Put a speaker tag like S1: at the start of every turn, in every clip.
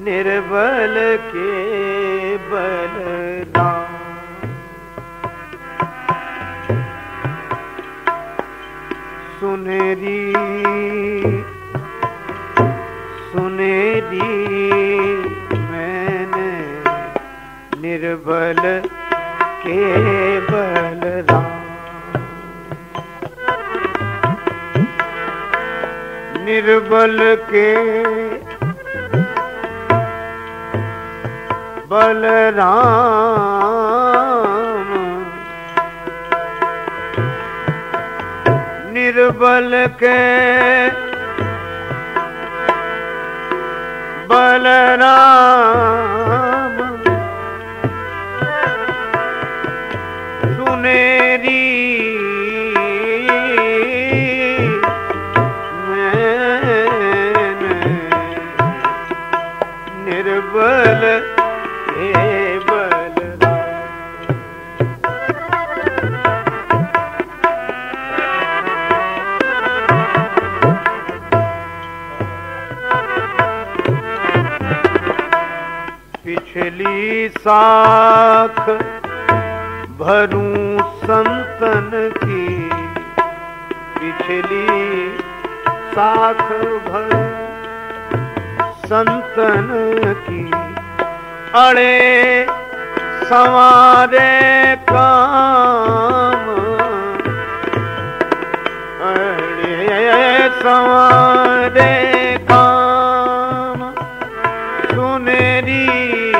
S1: ਨਿਰਬਲ ਕੇ ਬਲਦਾ ਸੁਨੇਰੀ ਸੁਨੇਰੀ ਮੈਨੇ ਨਿਰਬਲ ਕੇ ਬਲਦਾ ਨਿਰਬਲ ਕੇ ਬਲਰਾਮ। ਨਿਰਬਲ ਕੇ ਬਲਰਾਮ। पिछली साख, भरूं संतन की। पिछली साख भरूं संतन की। अड़े सवारे काम। अड़े सवारे काम। सुनेरी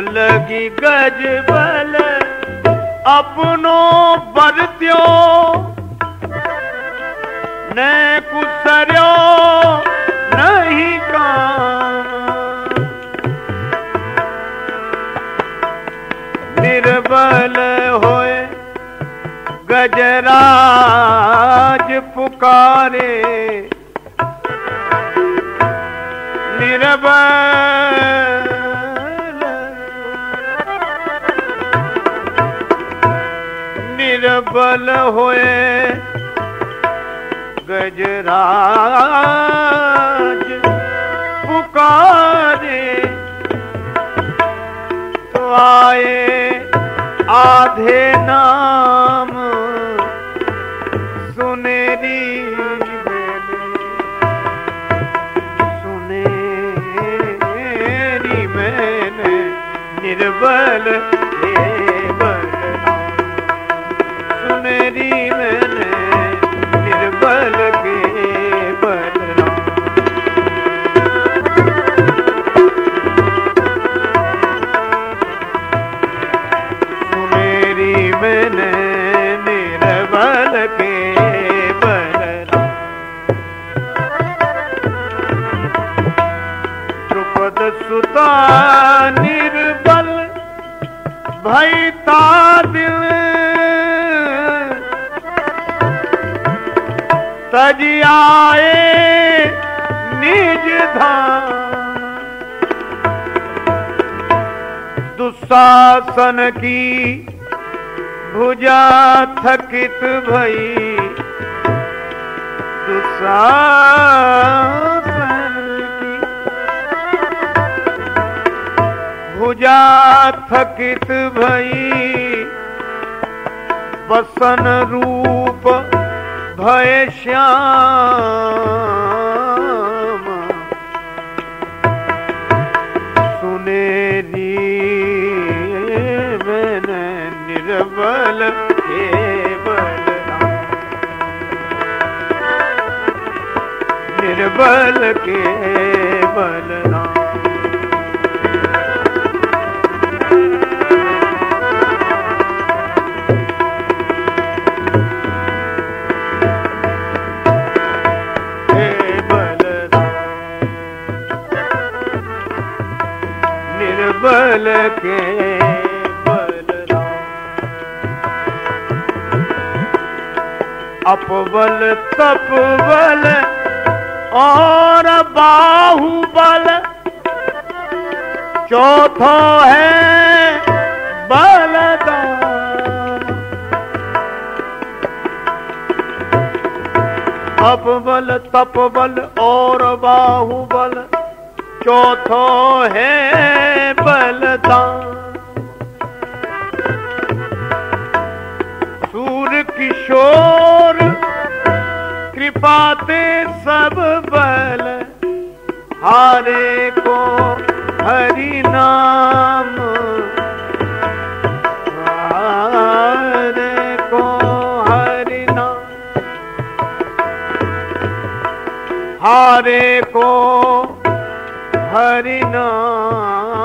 S1: लगी गज बल अपनो बरत्यो न कुसर्यो नहीं काम निर्बल होए गजराज पुकारे। निर्बल ਨਿਰਬਲ ਹੋਏ ਗਜਰਾਜ ਪੁਕਾਰੇ ਆਏ ਆਧੇ ਨਾਮ ਸੁਨੇਰੀ ਸੁਨੇਰੀ ਮੈਨੇ ਨਿਰਬਲ द्रुपद सुता निर्बल भई ता दिल तज आए निज धाम दुशासन की भुजा थकित भई दुशासन पूजा थकित भई बसन रूप भय श्याम सुने मैंने निर्बल केवल निर्बल केवल अपबल तपबल और बाहुबल चौथो है बलदान अपबल तपबल और बाहुबल चौथो है बलदान। सूर, किशोर, कृपा ते सब बल हारे को हरि नाम। हारे को हरि नाम। हारे को ਹਰਿ ਨਾਮ।